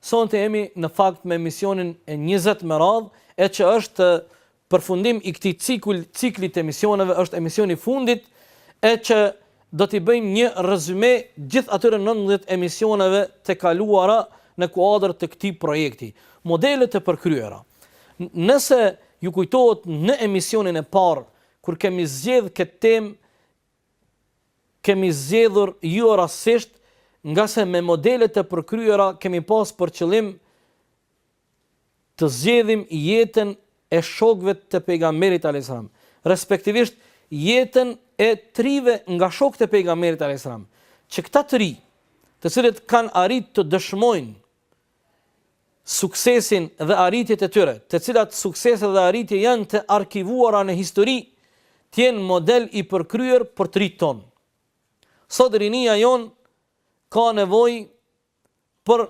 Sonte jemi në fakt me emisionin e njëzet me radhë, e që është përfundim i këtij cikull, cikli të emisioneve, është emisioni i fundit, e që do t'i bëjmë një rezume gjithë atyre nëntëmbëdhjetë emisioneve të kaluara në kuadër të këtij projekti. Modelet e përkryera. Nëse ju kujtohet në emisionin e parë, kur kemi zgjedhë këtë temë, kemi zgjedhur jo rastësisht, ngase me modelet e përkryera kemi pas për qëllim të zgjedhim jetën e shokëve të Pejgamberit alayhis salam, respektivisht jetën e trive nga shokët e Pejgamberit alayhis salam, që këta t'ri, të cilët kanë arritë të dëshmojnë suksesin dhe arritjet e tyre, të cilat suksese dhe arritje janë të arkivuara në histori, të jenë model i përkryer për të rinjtë tonë. Sot rinia jonë ka nevojë për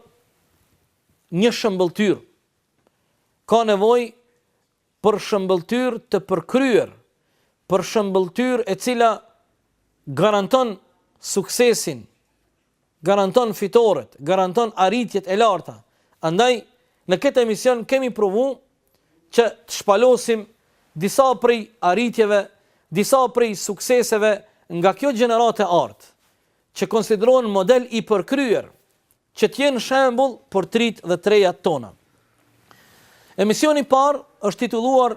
një shëmbëlltyrë, ka nevojë për shëmbëlltyrë të përkryer, për shëmbëlltyrë e cila garanton suksesin, garanton fitoret, garanton arritjet e larta. Andaj, në këtë emision kemi provu që të shpalosim disa prej arritjeve, disa prej sukseseve nga kjo gjeneratë e artë, që konsiderohen model i përkryer, Që të jenë shembull për t'ritë dhe t'rejat tona. Emisioni i parë është titulluar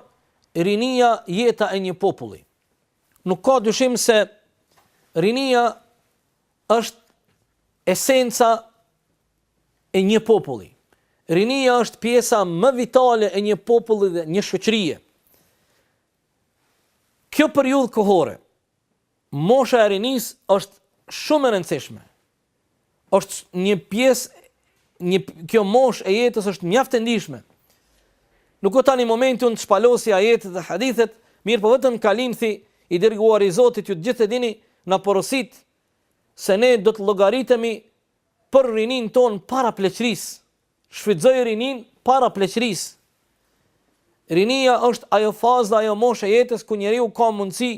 Rinia, jeta e një populli. Nuk ka dyshim se rinia është esenca e një populli. Rinia është pjesa më vitale e një populli dhe një shoqërie. Kjo periudhë kohore Mosha e rinisë është shumë e rëndësishme. Është një pjesë, kjo moshë e jetës është mjaft e ndjeshme. Nuk o tani momenti unë të shpalosi ajetet dhe hadithet, mirëpo vetëm kalimthi i dërguar i Zotit ju të gjithë e dini na porosit se ne do të llogaritemi për rininë tonë para pleqërisë. Shfrytëzoje rininë para pleqërisë. Rinia është ajo fazë dhe ajo moshë e jetës ku njeriu ka mundësi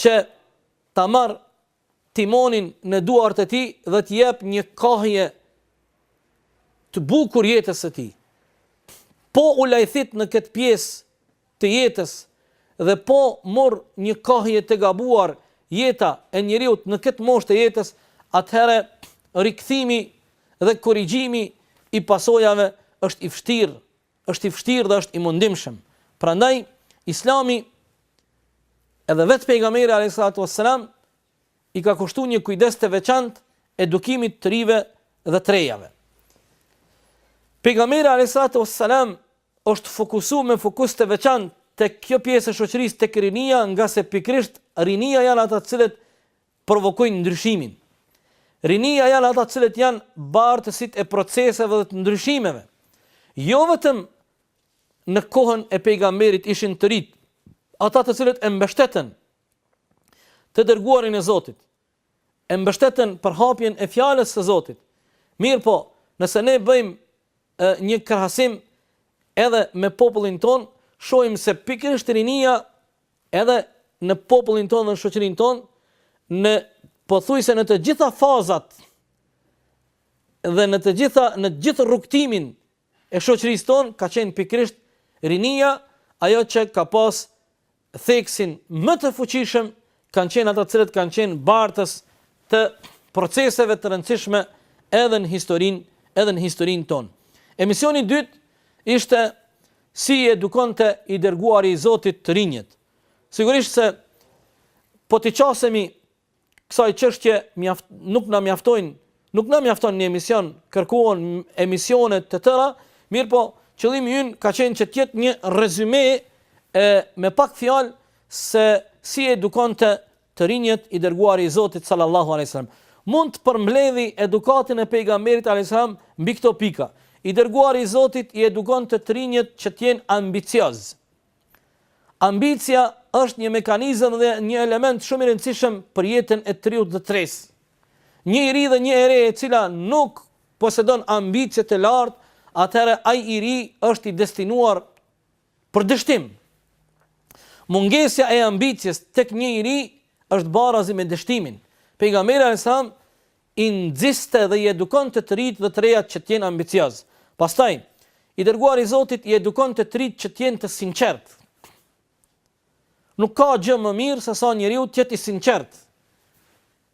që ta marrë timonin në duart e tij dhe të jep një kahje të bukur jetës së tij. Po u lajthit në këtë pjesë të jetës dhe po merr një kahje të gabuar jeta e njeriut në këtë moshë të jetës, atëherë rikthimi dhe korrigjimi i pasojave është i vështirë, është i vështirë dhe është i mundimshëm. Prandaj Islami edhe vetë pejgamberi alayhis salatu wassalam i ka kushtu një kujdes të veçantë edukimit të të rive dhe të rejave. Pejgamberi alayhis salatu wassalam është fokusu me fokus të veçantë tek kjo pjesë e shoqërisë tek rinia ngase pikërisht rinia janë ata të cilët provokojnë ndryshimin. Rinia janë ata të cilët janë bartësit e proceseve dhe të ndryshimeve. Jo vetëm në kohën e pejgamberit ishin të rinjtë, ata të cilët e mbështetën të dërguarin e Zotit, e mbështetën përhapjen e Fjalës së Zotit. Mirëpo, nëse ne bëjmë një krahasim edhe me popullin tonë, shohim se pikërisht rinia edhe në popullin tonë dhe në shoqërinë tonë, në pothuajse në të gjitha fazat dhe në të gjitha në të gjithë rrugëtimin e shoqërisë tonë ka qenë pikërisht rinia ajo që ka pas theksin më të fuqishëm kanë qenë ata të cilët kanë qenë bartës të proceseve të rëndësishme edhe në historinë, edhe në historinë tonë. Emisioni i dytë ishte si i edukonte i dërguari i Zotit të rinjtë. Sigurisht se po t'i qasemi Kësaj çështjeje mjaft, nuk na mjaftojnë, nuk na mjafton një emision, kërkohen emisione të tëra, mirëpo qëllimi ynë ka qenë që të jetë një rezyme me pak fjalë se si i edukonte të rinjtë i dërguari i Zotit sallallahu alaihi wasallam. Mund të përmbledhim edukatën e pejgamberit alaihi wasallam mbi këto pika. I dërguari i Zotit i edukonte të rinjtë që të jenë ambiciozë, Ambicia është një mekanizëm dhe një element shumë i rëndësishëm për jetën e të riut dhe të resë. Një i ri dhe një e re e cila nuk posedon ambicie të lartë, atëherë ai i ri është i destinuar për dështim. Mungesja e ambicies tek një i ri është barazi me dështimin. Pejgamberi alajhi salam i nxiste dhe i edukonte të rinjtë dhe të rejat që të jenë ambiciozë. Pastaj, i dërguari i Zotit i edukonte të rinjtë që të jenë të sinqertë. Nuk ka gjë më mirë se sa njeriu të jetë i sinqertë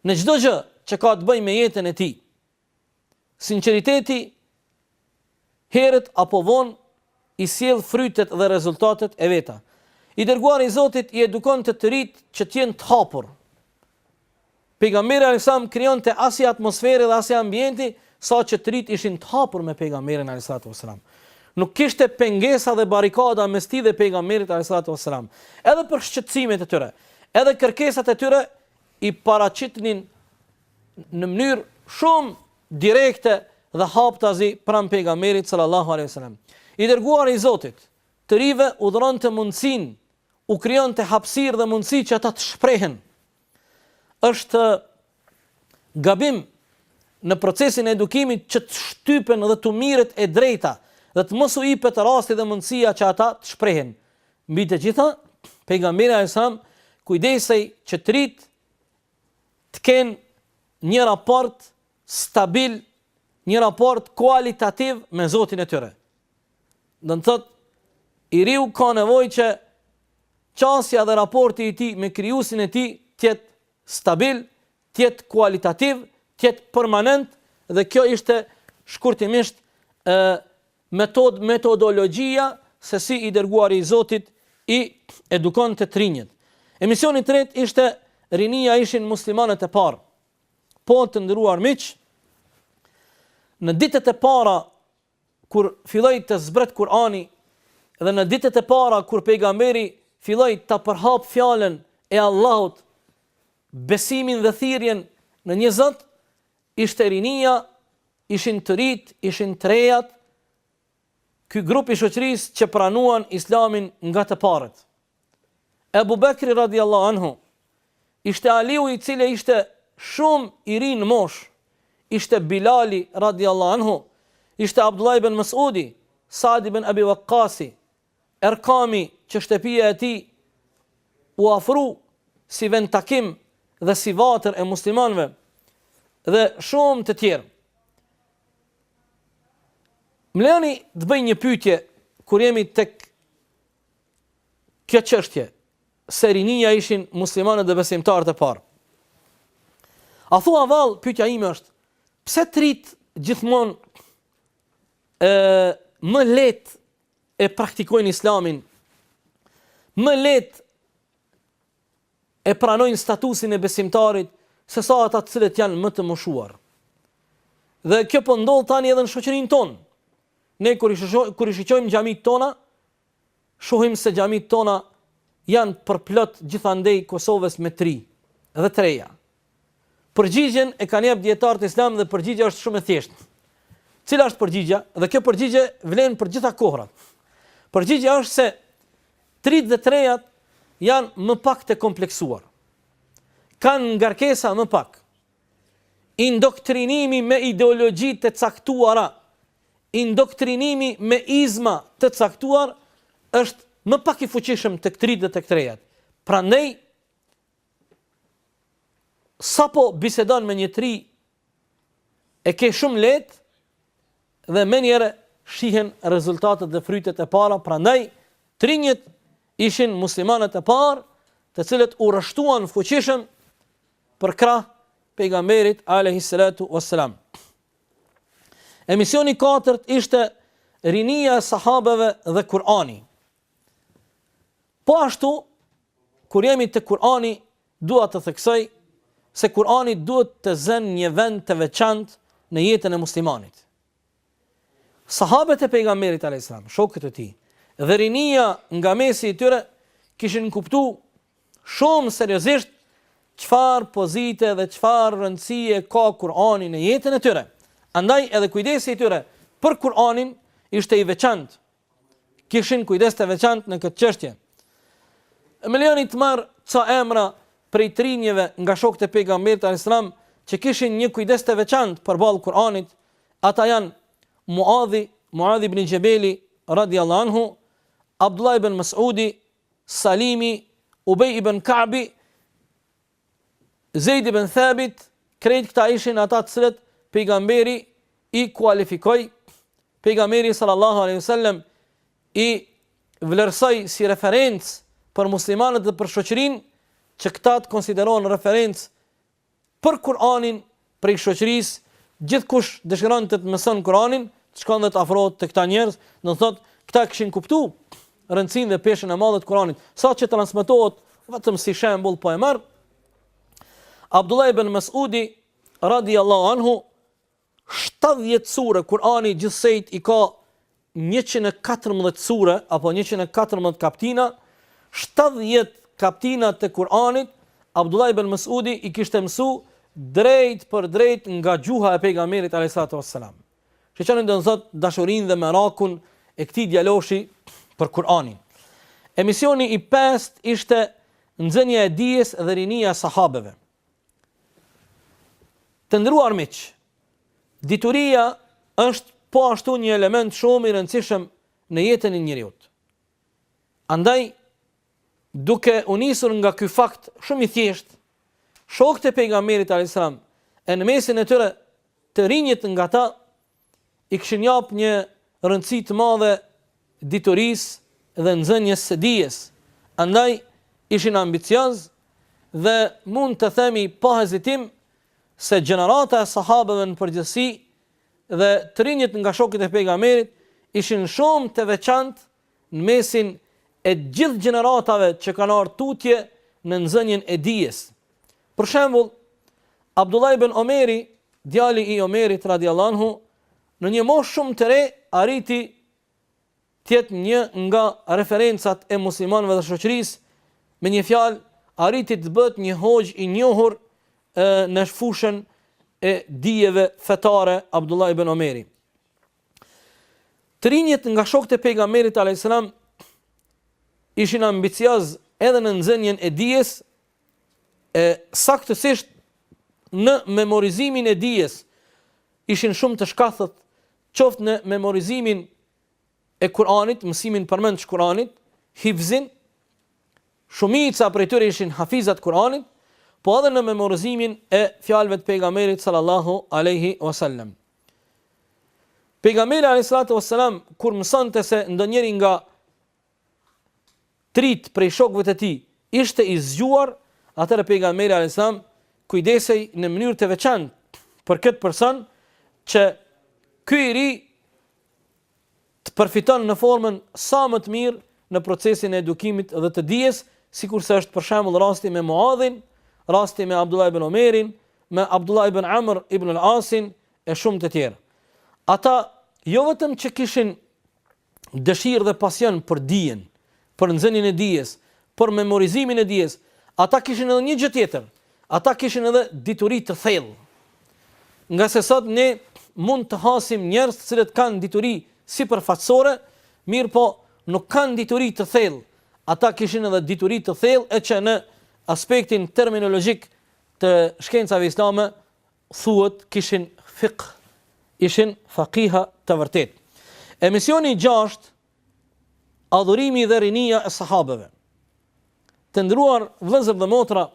në çdo gjë që ka të bëjë me jetën e tij. Sinqeriteti Herët apo vonë i sjell frytet dhe rezultatet e veta. I dërguari i Zotit i edukonte të ritë që të jenë të hapur. Pejgamberi alajhi salam krijonte asi atmosfere dhe asi ambienti sa që të ritë ishin të hapur me pejgamberin alajhi salatu vesselam. Nuk kishte pengesa dhe barrikada mes tij dhe pejgamberit alajhi salatu vesselam. Edhe për shqetësimet e tyre, edhe kërkesat e tyre i paraqitnin në mënyrë shumë direkte dhe haptazi pranë pejgamberit sallallahu alaihi wasallam. I dërguar i Zotit, të rive ua dhuronte mundësinë, u krijonte hapësirë dhe mundësi që ata të shprehen. Është gabim në procesin e edukimit që të shtypen dhe t'u miret e drejta dhe të mos u ipet rasti dhe mundësia që ata të shprehen. Mbi të gjitha, pejgamberi alajhi salam kujdesej që të rit të kenë një raport stabil, një raport kualitativ me Zotin e tyre. Do të thotë, i riu ka nevoj që qasja dhe raporti i tij me krijusin e tij t'jetë stabil, t'jetë kualitativ, t'jetë permanent dhe kjo ishte shkurtimisht e, Metodë, Metodologjia se si i Dërguari i Zotit i edukonte të rinjët. Emisioni i tretë ishte Rinia ishin muslimanët e parë. Po, të nderuar miq, në ditët e para kur filloi të zbret Kurani dhe në ditët e para kur pejgamberi filloi ta përhap fjalën e Allahut, besimin dhe thirrjen në një Zot, ishte rinia Ishin të ritë, ishin të rejat, ky grup i shoqërisë që pranuan Islamin nga të parët. Ebu Bekri radijallahu anhu ishte Aliu i cili ishte shumë i ri në moshë, ishte Bilali radijallahu anhu, ishte Abdullah ibn Mes'udi, Sa'di ibn Abi Waqqasi, Erkami që shtëpia e tij u ofru si vend takim dhe si vatër e muslimanëve dhe shumë të tjerë. M'lejoni të bëj një pyetje kur jemi tek kjo çështje se rinia ishin muslimanët dhe besimtarët e parë. A thua vallë, pytja ime është, pse të ritë gjithmonë e, më lehtë e praktikojnë Islamin, më lehtë e pranojnë statusin e besimtarit se sa ata të cilët janë më të moshuar. Dhe kjo po ndodh tani edhe në shoqërinë tonë. Ne kur i shiqojmë kur i shiqojmë xhamitë tona, shohim se xhamitë tona janë përplot gjithandej Kosovës me t'ri dhe t'reja. Përgjigjen e kanë jap dijetarët islam dhe përgjigja është shumë e thjeshtë. Cila është përgjigja? Dhe kjo përgjigje vlen për gjitha kohrat. Përgjigja është se të rinjtë dhe të rejat janë më pak të kompleksuar. Kanë ngarkesa më pak. Indoktrinimi me ideologji të caktuara, indoktrinimi me izma të caktuar është më pak i fuqishëm tek të rinjtë dhe tek të rejat. Prandaj Sapo bisedon me një të ri e ke shumë lehtë dhe menjëherë shihen rezultatet dhe frytet e para, prandaj të rinjtë ishin muslimanët e parë, të cilët u rreshtuan fuqishëm përkrah pejgamberit alayhi salatu wassalam. Emisioni i katërt ishte rinia e sahabeve dhe Kur'ani. Po ashtu, kur jemi tek Kur'ani, dua të theksoj se Kur'ani duhet të zënë një vend të veçantë në jetën e muslimanit. Sahabët e pejgamberit alayhis salam, shokët e tij dhe rinia nga mesi i tyre kishin kuptu shumë seriozisht çfarë pozite dhe çfarë rëndësie ka Kurani në jetën e tyre. Andaj edhe kujdesi i tyre për Kuranin ishte i veçantë, kishin kujdes të veçantë në këtë çështje. Më lejoni të marr ca emra prej të rinjve nga shokët e pejgamberit alayhis salam që kishin një kujdes të veçantë përballë Kur'anit, ata janë Muadhi, Muadhi ibn Xhebeli radiallahu anhu, Abdullah ibn Mas'udi, Salimi, Ubej ibn Ka'bi, Zejd ibn Thabit, krejt këta ishin ata të cilët pejgamberi i kualifikoi, pejgamberi sallallahu alaihi wasallam i vlerësoi si referencë për muslimanët dhe për shoqërinë, që këta të konsiderohen referencë për Kur'anin Prej shoqërisë, Gjithkush dëshironte të mëson Kur'anin, të shkon dhe të afrohet te këta njerëz, do të thotë, këta kishin kuptu rëndësinë dhe peshën e madhe të Kur'anit, saqë transmetohet vetëm si shembull po e marr Abdullah ibn Mes'udi radiallahu anhu 70 sure Kur'ani gjithsejt i ka njëqind e katërmbëdhjetë sure apo njëqind e katërmbëdhjetë kaptina, shtatëdhjetë kaptina të Kur'anit, Abdullah ibn Mes'udi i kishte mësu drejtpërdrejt nga gjuha e Pejgamberit alejhissalatu vesselam. Shiqoni do të thotë dashurinë dhe merakun e këtij djaloshi për Kur'anin. Emisioni i pestë ishte Nxënia e dijes dhe rinia e sahabeve. Të nderuar miq, Dituria është po ashtu një element shumë i rëndësishëm në jetën e njeriut. Andaj, duke u nisur nga ky fakt shumë i thjeshtë, shokët e pejgamberit alayhis salam e në mesin e tyre të rinjit nga ta i kishin jap një rëndësi të madhe diturisë dhe nxënjes së dijes. Andaj ishin ambicioz dhe mund të themi pa hezitim se gjenerata e sahabeve në përgjithësi dhe të rinjët nga shokët e Pejgamberit ishin shumë të veçantë në mesin e gjithë gjeneratave që kanë ardhur tutje në nxënien e dijes. Për shembull, Abdullah ibn Omeri, djali i Omerit radiallahu anhu, në një moshë shumë të re arriti të jetë një nga referencat e muslimanëve dhe shoqërisë, me një fjalë, arriti të bëhet një hoxhë i njohur në fushën e dijeve fetare Abdullah ibn Omeri. Të rinjët nga shokët e pejgamberit alayhis salam ishin ambicioz edhe në nxënien e dijes e saktësisht në memorizimin e dijes ishin shumë të shkathët, qoftë në memorizimin e Kur'anit, mësimin përmend të Kur'anit, hifzin, shumica prej tyre ishin hafiza të Kur'anit, po edhe në memorizimin e fjalëve të pejgamberit sallallahu alaihi wasallam. Pejgamberi alayhi salatu wasalam kur mësonte se ndonjëri nga të rit prej shokëve të tij ishte i zgjuar, atëherë pejgamberi alayhis salam kujdesej në mënyrë të veçantë për këtë person që ky i ri të përfiton në formën sa më të mirë në procesin e edukimit dhe të dijes, sikurse është për shembull rasti me Muadhin, rasti me Abdullah ibn Omerin, me Abdullah ibn Amr ibn al-Asin e shumë të tjerë. Ata jo vetëm që kishin dëshirë dhe pasion për dijen, për nxënien e dijes, për memorizimin e dijes, ata kishin edhe një gjë tjetër, ata kishin edhe dituri të thellë. Ngase sot ne mund të hasim njerëz të cilët kanë dituri sipërfaqësore, mirëpo nuk kanë dituri të thellë. Ata kishin edhe dituri të thellë e që në aspektin terminologjik të shkencave islame thuhet kishin fiqh, ishin faqiha të vërtetë. Emisioni i gjashtë, Adhurimi dhe rinia e sahabeve. Të nderuar vëllezër dhe motra,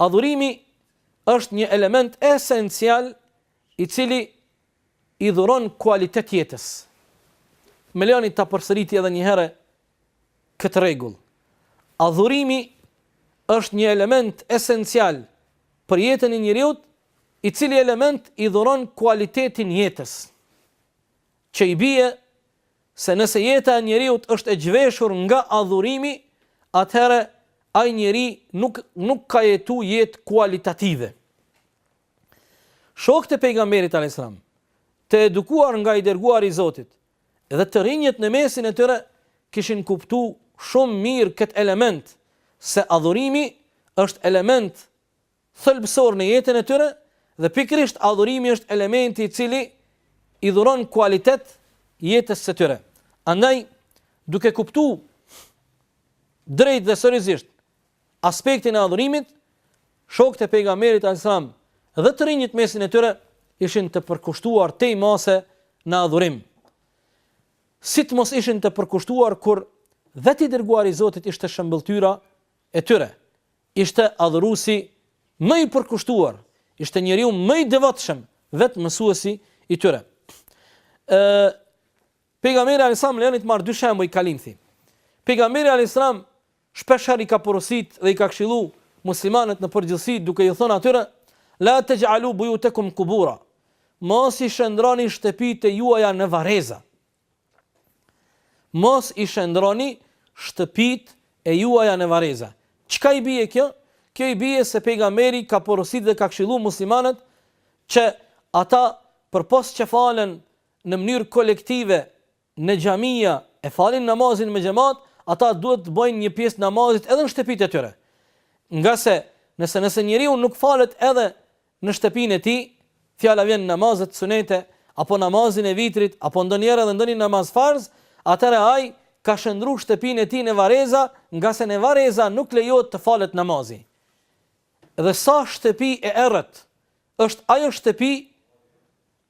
adhurimi është një element esencial i cili i dhuron kualitet jetës. Me lejoni ta përsëriti edhe një herë këtë rregull. Adhurimi është një element esencial për jetën e njeriut, i cili element i dhuron kualitetin jetës. Që i bie se nëse jeta e njeriut është e zhveshur nga adhurimi, atëherë ai njeri nuk nuk ka jetu jetë kualitative. Shokët e pejgamberit alayhis salam, të edukuar nga i dërguari i Zotit, Dhe të rinjët në mesin e tyre kishin kuptu shumë mirë këtë element, se adhurimi është element thelbësor në jetën e tyre dhe pikërisht adhurimi është elementi i cili i dhuron kualitet jetës së tyre. Andaj, duke kuptu drejt dhe seriozisht aspektin e adhurimit, shokët e Pejgamberit alayhis salam dhe të rinjit mesin e tyre ishin të përkushtuar tej mase në adhurim. Si të mos ishin të përkushtuar kur vetë i dërguari i Zotit ishte shëmbëlltyra e tyre. Ishte adhuruesi më i përkushtuar, ishte njeriu më i devotshëm, vetë mësuesi i tyre. Ë Pejgamberi alayhis salam lejoni t'marr dy shembuj kalimthi. Pejgamberi alayhis salam Shpeshherë i ka porositë dhe i ka këshillu muslimanët në përgjithësi duke iu thënë atyre, La tej'alu buyutakum qubura, Mos i shëndroni shtëpitë e juaja në varreza. Mos i shëndroni shtëpitë e juaja në varreza. Çka i bie kjo? Kjo i bie se pejgamberi ka porositë dhe ka këshillu muslimanët që ata përpos që falen në mënyrë kolektive në xhamia e falin namazin me xhamat, ata duhet të bëjnë një pjesë të namazit edhe në shtëpitë e tyre. Ngase nëse nëse njeriu nuk falet edhe në shtëpinë e tij, fjala vjen namazet sunete apo namazin e vitrit apo ndonjëherë edhe ndonjë namaz farz, atëherë ai ka shëndru shtëpinë e tij në varreza, ngase në varreza nuk lejohet të falet namazi. Dhe sa shtëpi e errët është ajo shtëpi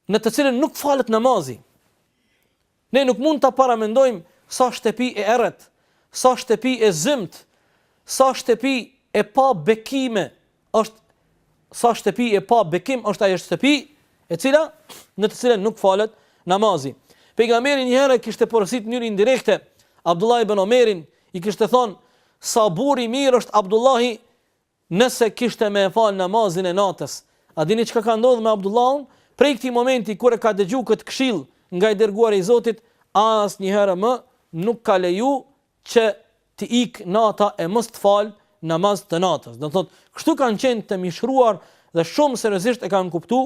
në të cilën nuk falet namazi. Ne nuk mund ta paramendojmë sa shtëpi e errët, sa shtëpi e zymt, sa shtëpi e pa bekime është sa shtëpi e pa bekim është ajo shtëpi e cila në të cilën nuk falet namazi. Pejgamberi një herë kishte porositur në mënyrë indirekte Abdullah ibn Omerin, i kishte thënë sa burrë i mirë është Abdullahi Nëse kishte me e falë namazin e natës. A dini çka ka ndodh me Abdullahun? Prej këtij momenti kur e ka dëgju këtë këshillë nga i Dërguari i Zotit, asnjëherë më nuk ka leju që t'i ikë nata e mos të falë namaz të natës. Do të thotë, kështu kanë qenë të mishëruar dhe shumë seriozisht e kanë kuptu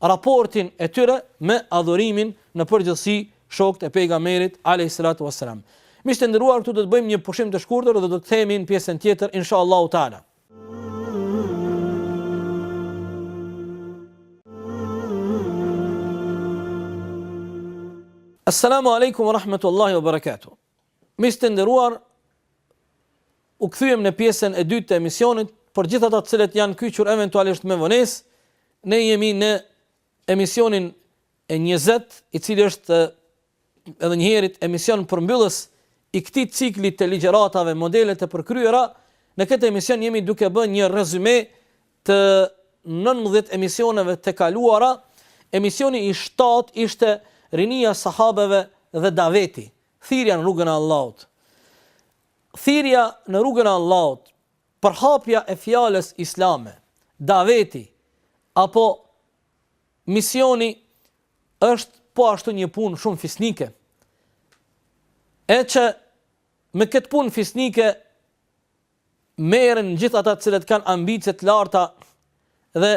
raportin e tyre me adhurimin në përgjithësi shokët e pejgamberit alayhi salatu wassalam. Miq të nderuar, këtu do të bëjmë një pushim të shkurtër dhe do të kthehemi në pjesën tjetër inshallah taala. Assalamu alaikum wa rahmatullahi wa barakatuh. Miq të nderuar, u kthyem në pjesën e dytë të emisionit, për gjithë ata të cilët janë kyçur eventualisht me vonesë, ne jemi në emisionin e 20, i cili është edhe njëherit emision përmbyllës i këtij cikli të ligjëratave modele të përkryera. Në këtë emision jemi duke bë një rezume të 19 emisioneve të kaluara. Emisioni i 7 ishte rinia sahabeve dhe daveti. Thirrja në rrugën e Allahut Thirrja në rrugën e Allahut, përhapja e fjalës islame, daveti apo misioni është po ashtu një punë shumë fisnike. E që me këtë punë fisnike merren gjithë ata të cilët kanë ambicie të larta dhe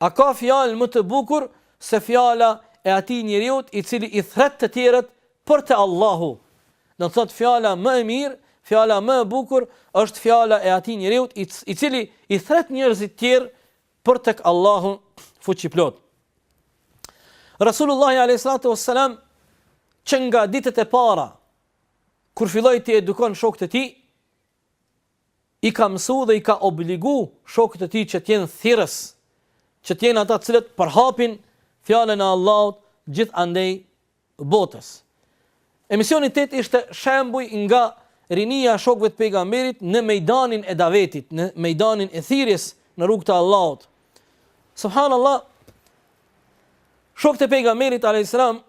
A ka fjalë më të bukur se fjala e atij njeriut i cili i thret të tjerët për te Allahu. Do të thotë fjala më e mirë, fjala më e bukur është fjala e atij njeriut i cili i thret njerëzit të tjerë për tek Allahu fuqiplot. Rasulullah alayhi salatu wassalam që nga ditët e para kur filloi t'i edukon shokët e tij i ka mësu dhe i ka obligu shokët e tij që të jenë thirrës, që të jenë ata të cilët përhapin fjalën e Allahut gjithandej botës. Emisioni tetë ishte shembuj nga rinia e shokëve të pejgamberit në mejdanin e davetit, në mejdanin e thirrjes në rrugë të Allahut. Subhanallah shokët e pejgamberit alayhis salam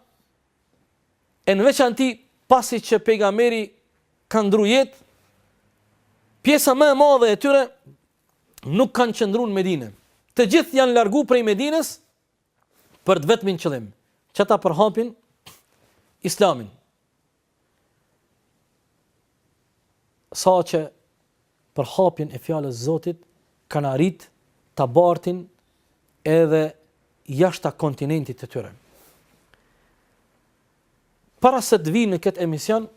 E në veçanti pasi që pejgamberi ka ndru jetë, pjesa më e madhe e tyre nuk kanë qëndru në Medine. Të gjithë janë largu prej Medines për të vetmin qëllim, që ta përhapin islamin. saqë përhapjen e fjalës Zotit kanë arrit ta bartin edhe jashta kontinentit të tyre. Para se të vij në këtë emision,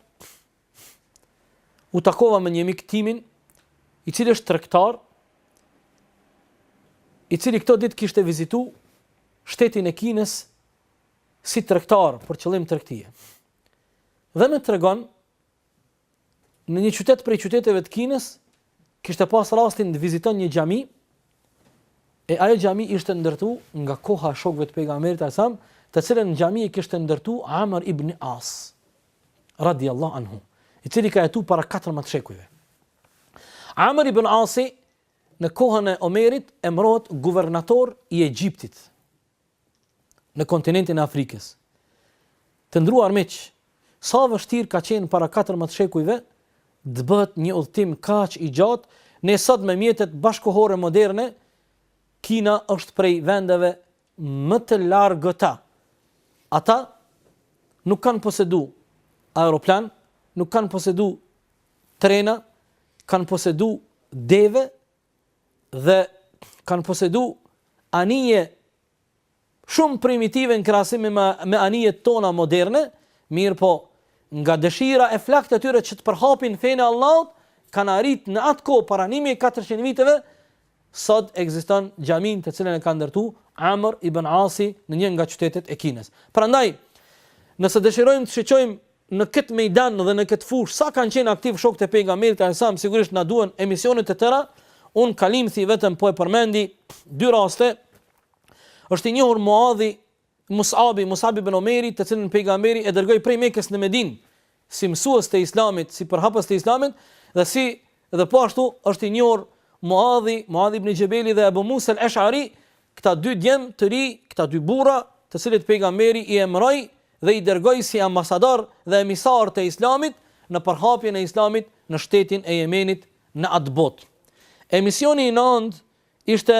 u takova me një mik timin, i cili është tregtar, i cili këto ditë kishte vizitu shtetin e Kinës si tregtar për qëllim tregtie. Dhe më tregon në një qytet prej qyteteve të Kinës, kishte pas rastin të viziton një xhami, e ajo xhami ishte ndërtu nga koha e shokëve të pejgamberit a.s., të cilën xhami e kishte ndërtu Amr ibn As, radi Allah anhu, i cili ka jetu para 14 shekujve. Amr ibn Asi, në kohën e Omerit, emrohet guvernator i Egjiptit, në kontinentin e Afrikës. Të nderuar miq, sa vështirë ka qenë para 14 shekujve të bëhet një udhëtim kaq i gjatë, ne sot me mjetet bashkëkohore moderne, Kina është prej vendeve më të largëta. Ata nuk kanë posedu aeroplan, nuk kanë posedu trena, kanë posedu deve dhe kanë posedu anije shumë primitive në krahasim me, me anijet tona moderne, mirëpo nga dëshira e flakt e tyre që të përhapin fenë e Allahut, kanë arrit në atë kohë para 1400 viteve, sot ekziston xhamia të cilën e ka ndërtu Amr ibn Asi në një nga qytetet e Kinës. Prandaj, nëse dëshirojmë të shiqojmë Në këtë mejdan dhe në këtë fushë sa kanë qenë aktiv shokët e Pejgamberit alejhi selam sigurisht na duhen emisione të tëra, unë kalimthi vetëm po e përmendi dy raste, është i njohur Muadhi Mus'abi, Mus'ab ibn Omeri, të cilin Pejgamberi e dërgoi prej Mekës në Medinë si mësues të Islamit, si përhapës të Islamit dhe si Dhe po ashtu është i njohur Muadhi, Muadhi ibn Xhebeli dhe Abu Musa al-Ash'ari, këta dy djem të ri, këta dy burra, të cilët pejgamberi i emëroi dhe i dërgoi si ambasador dhe emisar të Islamit në përhapjen e Islamit në shtetin e Jemenit në atë botë. Emisioni i nëntë ishte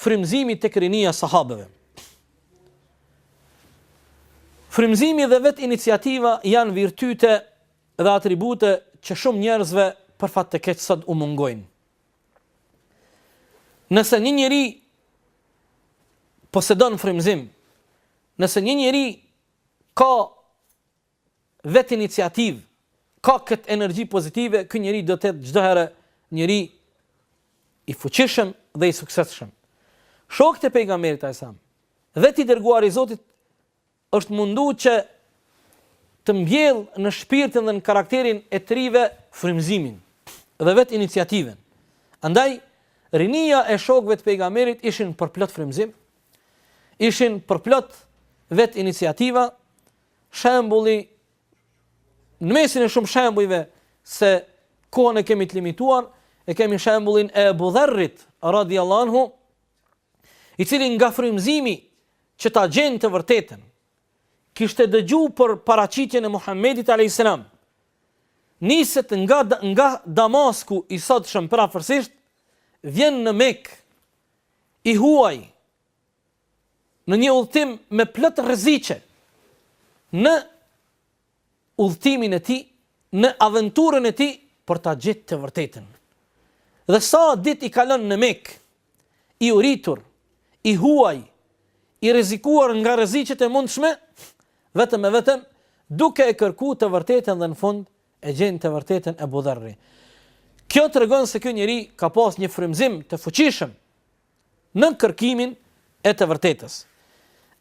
frymëzimi tek rinia e sahabeve. Frymëzimi dhe vetiniciativa janë virtyte Dhe atribute që shumë njerëzve për fat të keq sot u mungojnë. Nëse një njeri posedon frymëzim, nëse një njeri ka vetiniciativë, ka këtë energji pozitive, ky njeri do të jetë çdo herë njeri i fuqishëm dhe i suksesshëm. Shokët e pejgamberit a.s., dhe i dërguari i Zotit, është mundu që të mbjellë në shpirtin dhe në karakterin e të rinjve frymëzimin dhe vetiniciativën. Andaj, rinia e shokëve të pejgamberit ishin përplot frymëzim, ishin përplot vetiniciativa, shembulli, në mesin e shumë shembujve se kohën e kemi të limituar, e kemi shembullin e Ebu Dherrit, radiallahu anhu, i cili nga frymëzimi që ta gjenë të vërtetën, kishte dëgju për paraqitjen e Muhammedit a.s. Niset nga, nga Damasku i sotshëm përafërsisht, vjen në Mekë, i huaj, në një udhëtim me plot rreziqe, në udhëtimin e tij, në aventurën e tij për ta gjetë të vërtetën. Dhe sa ditë i kalon në Mekë, i uritur, i huaj, i rrezikuar nga rreziqet e mundshme, vetëm e vetëm duke e kërku të vërtetën dhe në fund e gjen të vërtetën Ebu Dherri. Kjo tregon se ky njeri ka pas një frymëzim të fuqishëm në kërkimin e të vërtetës.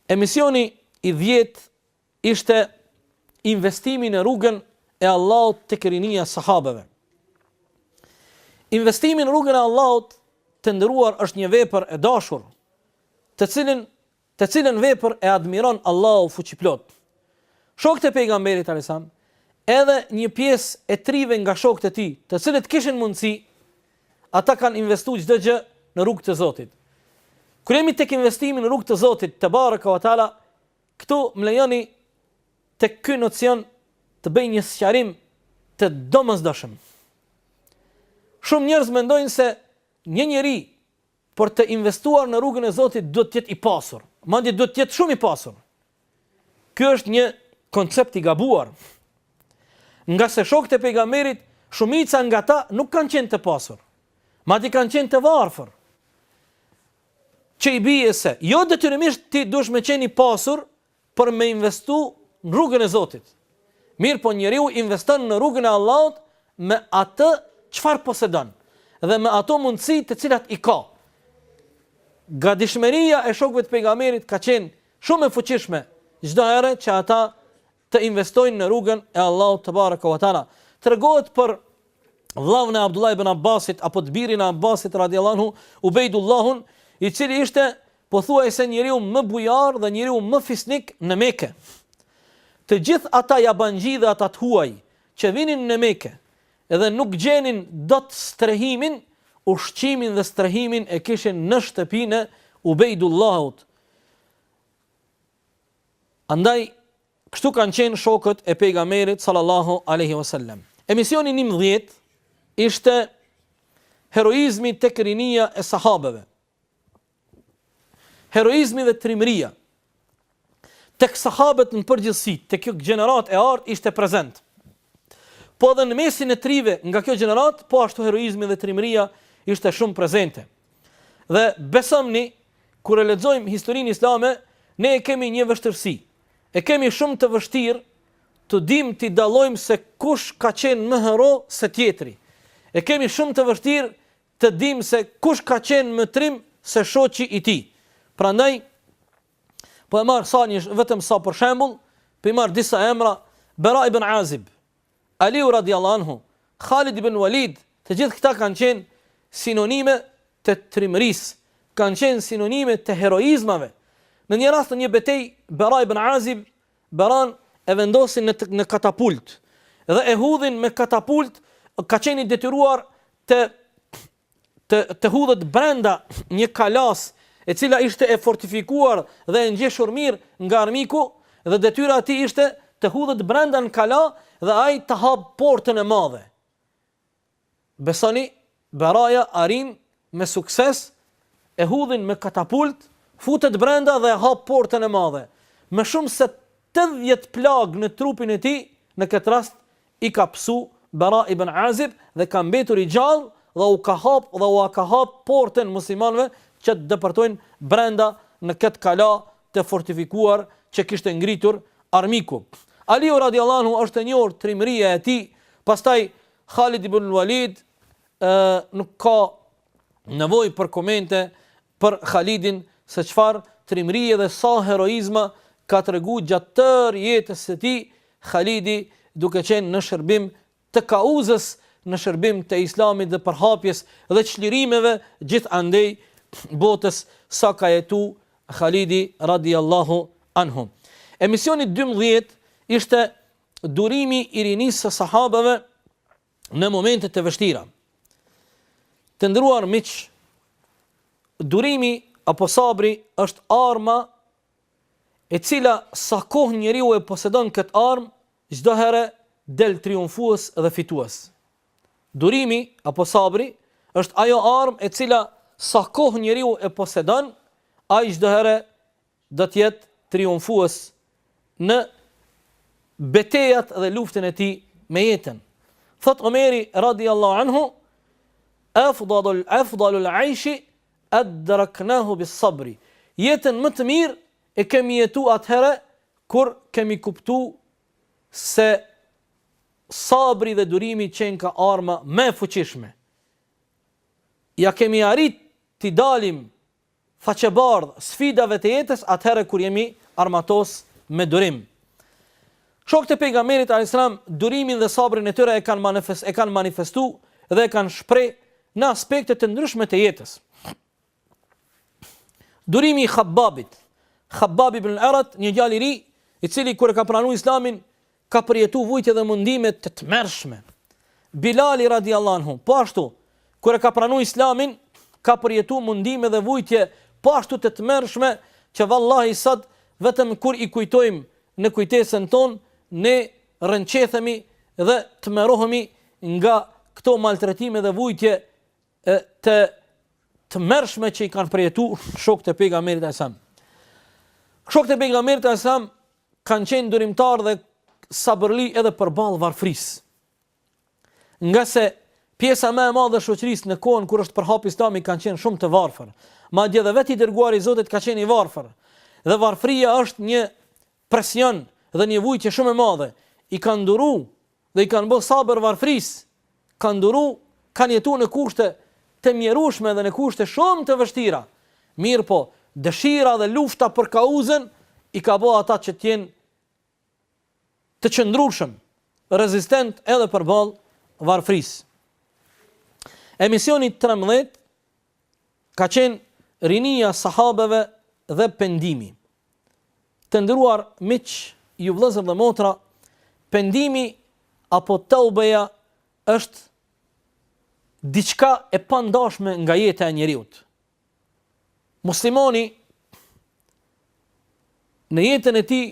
Emisioni i 10 Ishte investimi në rrugën e Allahut tek rinia e sahabeve. Investimi në rrugën e Allahut të nderuar është një vepër e dashur, të cilin të cilën vepër e admiron Allahu fuqiplot. Shokët e pejgamberit alejhi selam, edhe një pjesë e të rinjve nga shokët e tij, të cilët kishin mundësi, ata kanë investu çdo gjë në rrugë të Zotit. Kur jemi tek investimi në rrugë të Zotit, tebareke ve teala, Këtu më lejoni tek ky nocion të bëj një sqarim të domosdoshëm. Shumë njerëz mendojnë se një njeri për të investuar në rrugën e Zotit duhet të jetë i pasur, madje duhet të jetë shumë i pasur. Ky është një koncept i gabuar. Ngase shokët e pejgamberit, shumica nga ta nuk kanë qenë të pasur, madje kanë qenë të varfër. Që i bie se, jo detyrimisht ti duhesh me qenë i pasur për me investu në rrugën e Zotit. Mirëpo njeriu investon në rrugën e Allahut me atë çfarë posedon dhe me ato mundësi të cilat i ka. Gatishmëria e shokëve të pejgamberit ka qenë shumë e fuqishme çdo herë që ata të investojnë në rrugën e Allahut tebareke ve teala. Tregohet për vllavin e Abdullah ibn Abbasit apo të birin e Abbasit radiallahu anhu, Ubejdullahun, i cili ishte pothuajse njeriu më bujar dhe njeriu më fisnik në Mekë. Të gjithë ata jabanxhi dhe ata të huaj që vinin në Mekë dhe nuk gjenin dot strehimin, ushqimin dhe strehimin e kishin në shtëpinë e Ubejdullahut. Andaj kështu kanë qenë shokët e pejgamberit sallallahu alaihi wasallam. Emisioni 11 ishte heroizmi tek rinia e sahabeve. Heroizmi dhe trimëria tek sahabët në përgjithësi, tek kjo gjeneratë e artë ishte prezent. Po edhe në mesin e trive nga kjo gjeneratë, po ashtu heroizmi dhe trimëria ishte shumë prezente. Dhe besomni, kur e lexojmë historinë islame, ne e kemi një vështirësi. E kemi shumë të vështirë të dimë t'i dallojmë se kush ka qenë më hero se tjetri. E kemi shumë të vështirë të dimë se kush ka qenë më trim se shoqi i tij. Prandaj Po e marr sa një vetëm sa për shembull, po i marr disa emra, Bera ibn Azib, Aliu radiallahu anhu, Khalid ibn Walid, të gjithë këta kanë qenë sinonim i trimërisë, kanë qenë sinonim i heroizmave. Në një rast në një betejë Bera ibn Azib, Beran e vendosin në në katapult dhe e hudhin me katapult, ka qenë i detyruar të të të hudhet brenda një kalasë e cila ishte e fortifikuar dhe e ngjeshur mirë nga armiku dhe detyra e tij ishte të hudhet brenda në kala dhe ai ta hap portën e madhe. Besoni, Beraja arrin me sukses e hudhin me katapult, futet brenda dhe e hap portën e madhe. Më shumë se 80 plagë në trupin e tij, në këtë rast I ka pësu Bera ibn Azib dhe ka mbetur i gjallë dhe u ka hapë dhe ua ka hapë portën muslimanëve që të depërtojnë brenda në këtë kala të fortifikuar që kishte ngritur armiku. Aliu radiallahu anhu është e njohur trimëria e tij, pastaj Khalid ibn Walid ë nuk ka nevojë për komente Për Khalidin se çfarë trimërie dhe sa heroizma ka tregu gjatë tërë jetës së tij, Khalidi duke qenë në shërbim të kauzës, në shërbim të Islamit dhe përhapjes dhe çlirimeve gjithë andej botës sa ka jetu Khalidi radiallahu anhu. Emisioni dymbëdhjetë ishte durimi i rinisë së sahabeve në momentet e vështira. Të nderuar miq, durimi apo sabri është arma e cila sa kohë njeriu e posedon këtë armë, çdo herë del triumfues dhe fitues. Durimi apo sabri është ajo armë e cila sa kohë njeriu e posedon, ai çdo herë do të jetë triumfues në betejat dhe luftën e tij me jetën. Thotë Omeri radiallahu anhu, Afdalul aishi adraknahu bis sabri. Jetën më të mirë e kemi jetu atëherë kur kemi kuptu se sabri dhe durimi qenka arma më e fuqishme. Ia kemi arrit t'i dalim faqebardhë sfidave të jetës atëherë kur jemi armatos me durim. Shokët e Pejgamberit alejhi selam durimin dhe sabrin e tyre e kanë manifest, e kanë manifestu dhe e kanë shpreh në aspekte të ndryshme të jetës. Durimi i Khabbabit, Khabbab ibn al-Arat, një djalë i ri, i cili kur e ka pranu Islamin, Ka përjetu vujtje dhe mundime të tmerrshme. Bilali radijallahu anhu, po ashtu, kur e ka pranu Islamin, ka përjetu mundime dhe vujtje po ashtu të tmerrshme që vallahi sot vetëm kur i kujtojmë në kujtesën tonë, ne rrënqethemi dhe tmerrohemi nga këto maltretime dhe vujtje të tmerrshme që i kanë përjetu shokët e pejgamberit alajhi salam. Shokët e pejgamberit alajhi salam kanë qenë durimtarë dhe sabërli edhe përballë varfërisë. Ngase pjesa më e madhe e shoqërisë në kohën kur është përhap Islami kanë qenë shumë të varfër. Madje dhe vetë i dërguari i Zotit ka qenë i varfër. Dhe varfëria është një presion dhe një vujtje shumë e madhe. I kanë duru dhe i kanë bo sabër varfërisë, kanë duru, kanë jetu në kushte të mjerushme dhe në kushte shumë të vështira, mirëpo dëshira dhe lufta për kauzën i ka bo ata që të jenë të qëndrushëm, rezistent edhe përballë varfërisë. Emisioni trembëdhjetë. ka qenë rinia sahabeve dhe pendimi. Të nderuar miq, ju vlëzër dhe motra, pendimi apo teubeja është diçka e pandashme nga jeta e njeriut. Muslimani në jetën e tij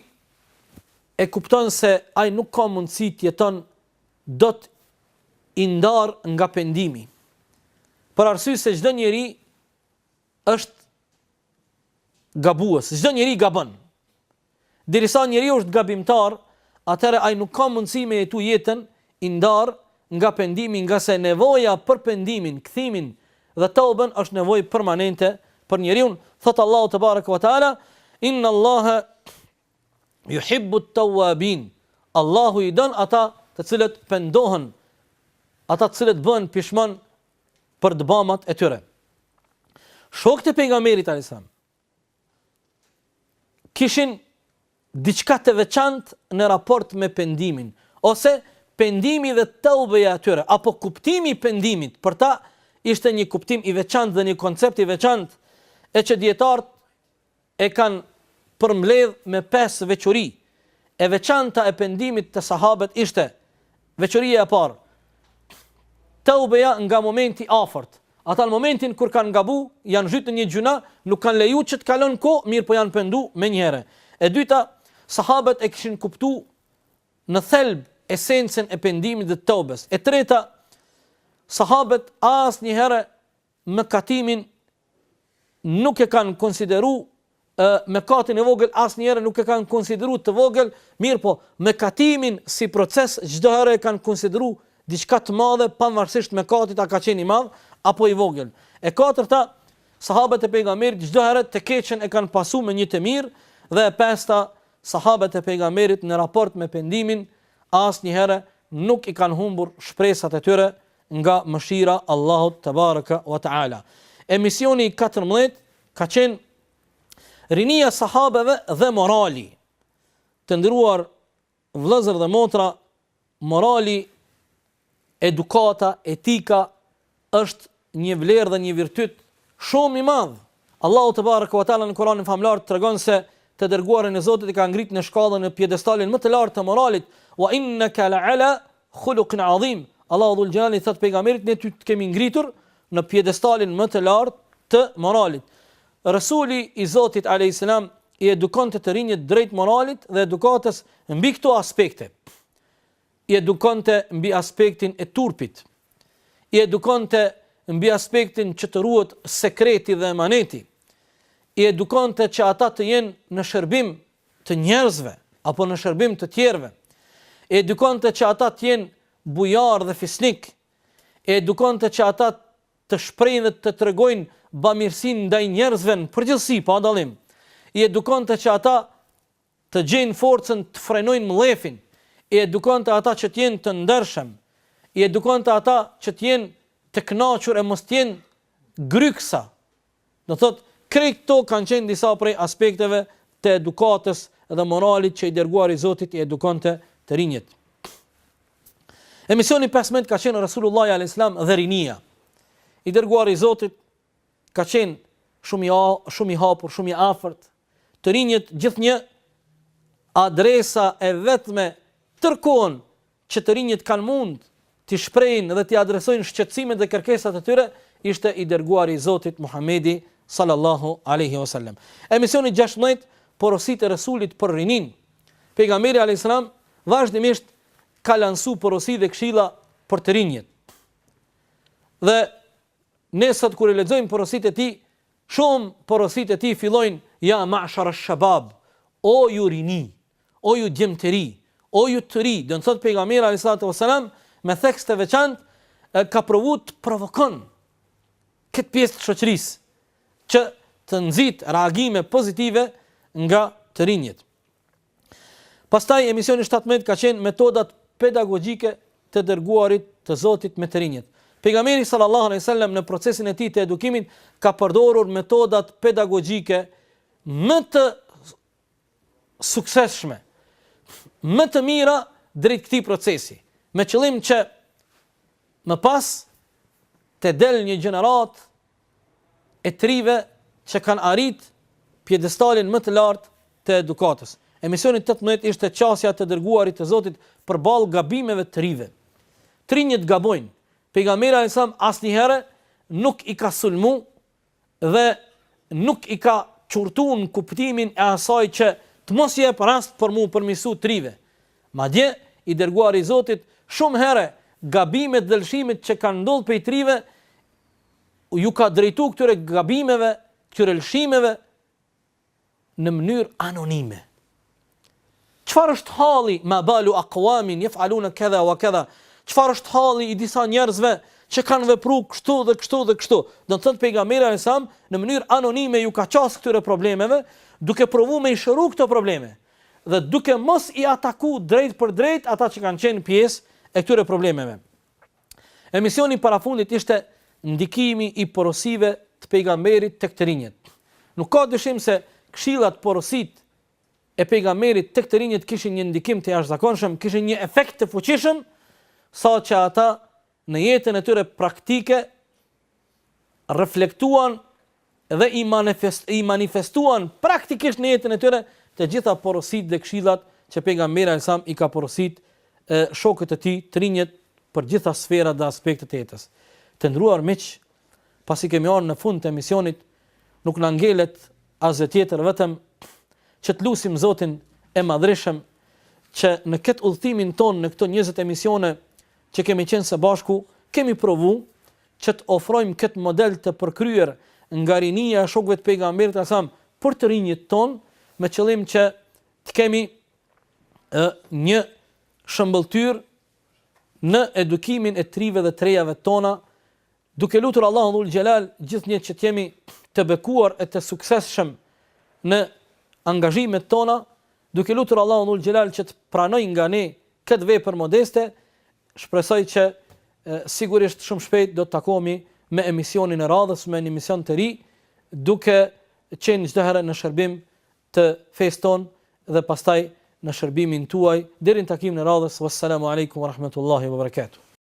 e kupton se ai nuk ka mundësi të jeton dot i ndarë nga pendimi. Për arsye se çdo njeri është gabues, çdo njeri gabon. Derisa njeriu është gabimtar, atëherë ai nuk ka mundësi me jetu jetën i ndarë nga pendimi ngase nevoja për pendimin, kthimin dhe teuben është nevojë permanente për njeriun, thotë Allahu tebareke ve teala, Innallaha yuhibbut-tawwabin, Allahu i don ata të cilët pendohen, ata të cilët bëhen pishman për të bamat e tyre. Shokët e pejgamberit alayhis salam, kishin diçka të veçantë në raport me pendimin, ose pendimi dhe teubeja e tyre, apo kuptimi i pendimit, për ta ishte një kuptim i veçantë dhe një koncept i veçantë, e që dijetarët e kanë përmbledh me pesë veçuri, e veçanta e pendimit te sahabët ishte, Veçoria e parë, teubeja nga momenti i afërt. Ata në momentin kur kanë gabu, janë zhyt në një gjynah, nuk kanë leju që të kalon kohë, mirë po janë pendu menjëherë. E dyta, sahabët e kishin kuptu në thelb esencen e pendimit dhe teubes. E treta, sahabët asnjëherë mëkatimin nuk e kanë konsideru, mëkatin e vogël asnjëherë nuk e kanë konsideru të vogël, mirëpo, mëkatimin si proces çdo herë e kanë konsideru diçka të madhe, pavarësisht mëkatit a ka qenë i madh, apo i vogël. E katërta, sahabët e pejgamberit çdo herë të keqen e kanë pasu me një të mirë, dhe e pesta, sahabët e pejgamberit në raport me pendimin, asnjëherë nuk i kanë humbur shpresat e tyre, nga mëshira e Allahut tebareke ve teala. Emisioni i katërmbëdhjetë ka qenë Rinia e sahabëve dhe morali. Të nderuar vëllezër dhe motra, morali, edukata, etika është një vlerë dhe një virtyt shumë i madh Allahu tebareke ve teala në Kuranin famëlartë tregon se të Dërguarin e Zotit e ka ngrit në shkallën në piedestalin më të lartë të moralit, "Wa innaka la'ala khuluqin 'azim." Allahu dhul xhelal i thotë pejgamberit, "Ne ty të kemi ngritur në piedestalin më të lartë të moralit." Resuli i Zotit alayhis salam i edukonte të rinjët drejt moralit dhe edukatës mbi këto aspekte. i edukonte mbi aspektin e turpit, i edukonte mbi aspektin që të ruhet sekreti dhe emaneti, i edukonte që ata të jenë në shërbim të njerëzve apo në shërbim të tjerëve, i edukonte që ata të jenë bujarë dhe fisnikë, i edukonte që ata të shprehin dhe të tregojnë bamirësinë ndaj njerëzve në përgjithësi pa dallim, i edukonte që ata të gjejnë forcën të frenojnë mllefin, i edukonte ata që të jenë të ndershëm, i edukonte ata që të jenë të kënaqur e mos të jenë gryksa. Do të thotë, krejt këto kanë qenë disa prej aspekteve të edukatës dhe moralit që i dërguari i Zotit i edukonte të rinjët. Emisioni 15 ka qenë Resulullah alayhis salam dhe rinia. I dërguari i Zotit ka qenë shumë i hapur, shumë i afërt Të rinjët gjithnjë adresa e vetme tërë kohën që të rinjët kanë mund t'i shprehin dhe t'i adresojnë shqetësimet dhe kërkesat e tyre ishte i dërguari i Zotit Muhamedi sallallahu alaihi wasallam. Emisioni 16 porositë e Resulit për rininë. Pejgamberi alayhis salam vazhdimisht ka lansu porosi dhe këshilla për të rinjët. Dhe ne sot kur e lexojmë porositë e tij, Shumë porositë e tij fillojnë Ya ma'shar ash-shabab, O ju rini, o ju djem të ri, o ju të ri, do të thotë pejgamberi alejhi salatu ue selam me theks të veçantë ka provu të provokon këtë pjesë të shoqërisë që të nxit reagime pozitive nga të rinjët. Pastaj emisioni 17 ka qenë metodat pedagogjike të dërguarit të Zotit me të rinjët. Pejgamberi sallallahu alejhi ue sellem në procesin e tij të edukimit ka përdorur metodat pedagogjike më të suksesshme, më të mira drejt këtij procesi, me qëllim që më pas të del një gjeneratë e të rive që kanë arrit pjedestalin më të lartë të edukatës. Emisioni tetëmbëdhjetë ishte qasja e të dërguarit të Zotit përballë gabimeve të të rive. Të rinjët gabojnë. Pejgamberi alayhis salam asnjëherë nuk i ka sulmu dhe nuk i ka qortu në kuptimin e asaj që të mos u jep rast për m'u përmirësu të rive. Madje i dërguari i Zotit shumë herë gabimet dhe lëshimet që kanë ndodhur prej të rive iu ka drejtu këtyre gabimeve, këtyre lëshimeve, në mënyrë anonime. Çfarë është halli ma balu akuamin jef'alune kedha ue kedha, çfarë është halli i disa njerëzve që kanë vepru kështu dhe kështu dhe kështu, do të thotë pejgamberi alejhi selam, në mënyrë anonime iu ka qasë këtyre problemeve, duke provu me i shëru këto probleme, dhe duke mos i ataku drejtpërdrejt ata që kanë qenë pjesë e këtyre problemeve. Emisioni i parafundit ishte ndikimi i porosive të pejgamberit tek të rinjët. Nuk ka dyshim se këshillat, porositë e pejgamberit tek të rinjët kishin një ndikim të jashtëzakonshëm, kishin një efekt të fuqishëm, saqë ata në jetën e tyre praktike reflektuan dhe i, manifest, i manifestuan praktikisht në jetën e tyre të gjitha porositë dhe këshillat që pejgamberi alejhi selam i ka porositë, e, shokët e tij të rinjët për gjitha sferat dhe aspektet e jetës. Të nderuar miq, pasi kemi ardhur në fund të emisionit, nuk na ngelet asgjë tjetër vetëm që të lusim Zotin e Madhërishëm që në këtë udhëtimin tonë në këto 20 emisione që kemi qenë së bashku, kemi provu që të ofrojmë këtë model të përkryer nga rinia e shokëve të Pejgamberit alajhissalam për të rinjët tanë, me qëllim që të kemi ë një shëmbëlltyrë në edukimin e të rive dhe të rejave tona, duke lutur Allahun dhul xhelal gjithnjë që të jemi të bekuar e të suksesshëm në angazhimet tona Duke lutur Allahun Dhul Xhelal që të pranojë nga ne këtë vepër modeste, shpresoj që sigurisht shumë shpejt do të takohemi me emisionin e radhës me një emision të ri, duke qenë çdo herë në shërbim të fesë sonë dhe pastaj në shërbimin tuaj deri në takimin e radhës. Wassalamu alaikum wa rahmatullahi wa barakatuh.